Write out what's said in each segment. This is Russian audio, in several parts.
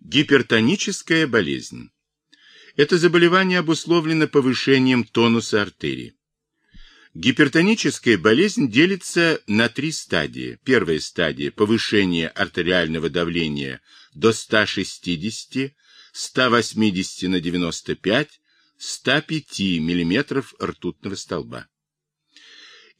Гипертоническая болезнь. Это заболевание обусловлено повышением тонуса артерий. Гипертоническая болезнь делится на три стадии. Первая стадия – повышение артериального давления до 160, 180 на 95, 105 мм ртутного столба.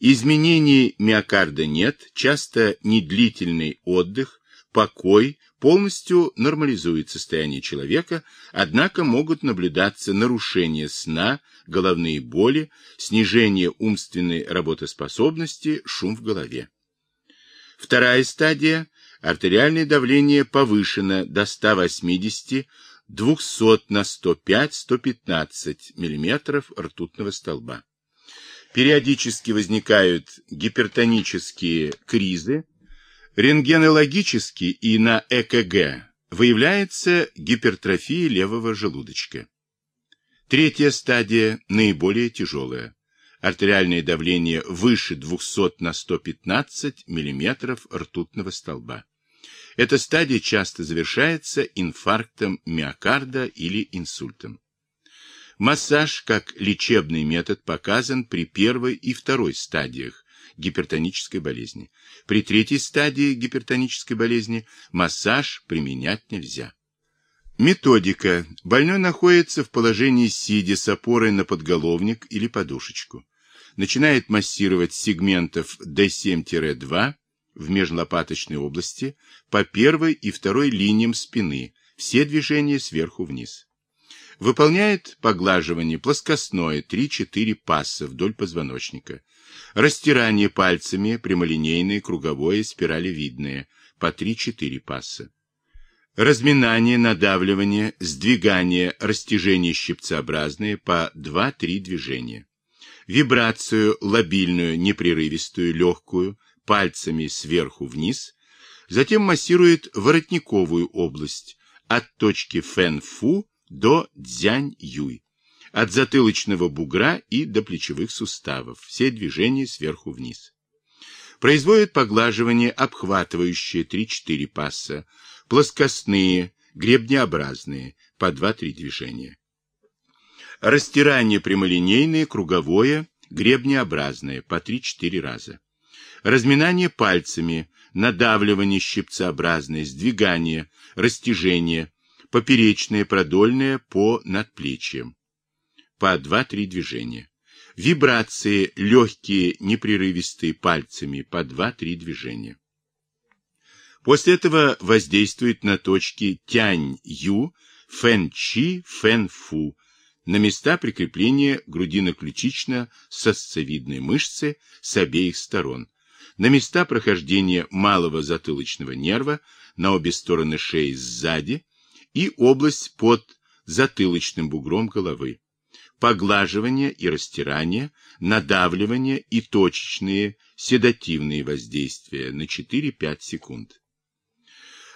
Изменений миокарда нет, часто недлительный отдых, покой полностью нормализует состояние человека, однако могут наблюдаться нарушения сна, головные боли, снижение умственной работоспособности, шум в голове. Вторая стадия – артериальное давление повышено до 180 200 на 105-115 мм ртутного столба. Периодически возникают гипертонические кризы, рентгенологически и на ЭКГ выявляется гипертрофия левого желудочка. Третья стадия наиболее тяжелая. Артериальное давление выше 200 на 115 мм ртутного столба. Эта стадия часто завершается инфарктом миокарда или инсультом. Массаж как лечебный метод показан при первой и второй стадиях гипертонической болезни. При третьей стадии гипертонической болезни массаж применять нельзя. Методика. Больной находится в положении сидя с опорой на подголовник или подушечку. Начинает массировать сегментов D7-2 в межлопаточной области по первой и второй линиям спины, все движения сверху вниз. Выполняет поглаживание плоскостное 3-4 пасса вдоль позвоночника. Растирание пальцами прямолинейное, круговое, спиралевидное по 3-4 пасса. Разминание, надавливание, сдвигание, растяжение щипцеобразные по 2-3 движения. Вибрацию лобильную, непрерывистую, легкую, пальцами сверху вниз, затем массирует воротниковую область от точки Фэн-Фу до Дзянь-Юй, от затылочного бугра и до плечевых суставов, все движения сверху вниз. Производит поглаживание, обхватывающие 3-4 пасса, плоскостные, гребнеобразные, по 2-3 движения. Растирание прямолинейное, круговое, гребнеобразное, по 3-4 раза разминание пальцами, надавливание щипцеобразное, сдвигание, растяжение, поперечное, продольное по надплечьям. По 2-3 движения. Вибрации, легкие, непрерывистые пальцами, по 2-3 движения. После этого воздействует на точки Тянь-Ю, Фэн-Чи, Фэн-Фу, на места прикрепления грудино-ключично-сосцевидной мышцы с обеих сторон, на места прохождения малого затылочного нерва на обе стороны шеи сзади и область под затылочным бугром головы. Поглаживание и растирание, надавливание и точечные седативные воздействия на 4-5 секунд.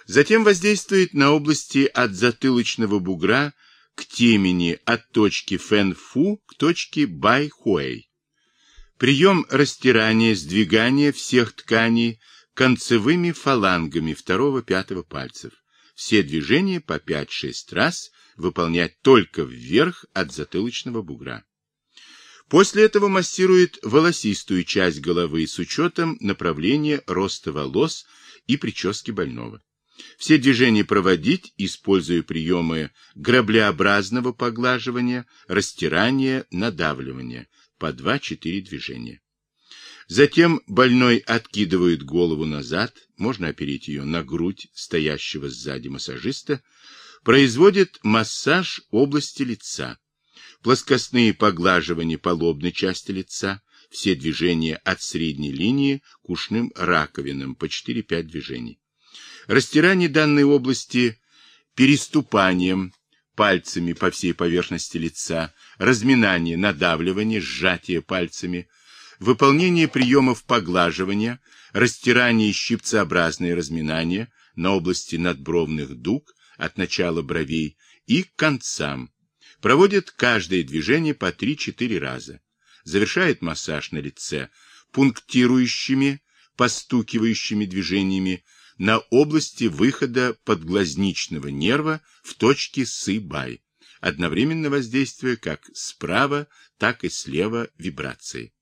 Затем воздействует на области от затылочного бугра к темени от точки Фэн-Фу к точке Бай-Хуэй. Прием растирания, сдвигания всех тканей концевыми фалангами второго-пятого пальцев. Все движения по 5-6 раз выполнять только вверх от затылочного бугра. После этого массирует волосистую часть головы с учетом направления роста волос и прически больного. Все движения проводить, используя приемы граблеобразного поглаживания, растирания, надавливания, по 2-4 движения. Затем больной откидывает голову назад, можно опереть ее на грудь стоящего сзади массажиста, производит массаж области лица, плоскостные поглаживания по лобной части лица, все движения от средней линии к ушным раковинам по 4-5 движений. Растирание данной области переступанием, пальцами по всей поверхности лица, разминание, надавливание, сжатие пальцами, выполнение приемов поглаживания, растирание и щипцеобразное разминание на области надбровных дуг от начала бровей и к концам. Проводит каждое движение по 3-4 раза. Завершает массаж на лице пунктирующими, постукивающими движениями на области выхода подглазничного нерва в точке Сы-Бай, одновременно воздействуя как справа, так и слева вибрацией.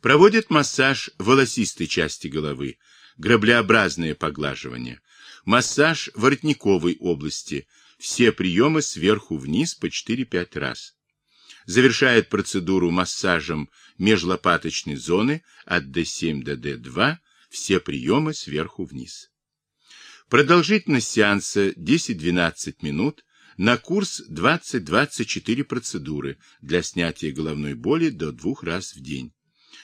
Проводит массаж волосистой части головы, граблеобразное поглаживание, массаж воротниковой области, все приемы сверху вниз по 4-5 раз. Завершает процедуру массажем межлопаточной зоны от D7 до D2, все приемы сверху вниз. Продолжительность сеанса 10-12 минут, на курс 20-24 процедуры для снятия головной боли до двух раз в день.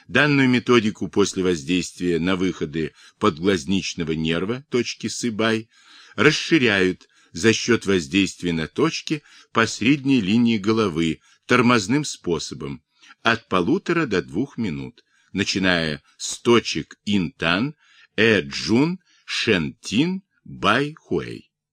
Данную методику после воздействия на выходы подглазничного нерва точки Сыбай расширяют за счет воздействия на точки по средней линии головы тормозным способом от полутора до двух минут, начиная с точек Интан, Э-Джун, Шентин, Бай-Хуэй.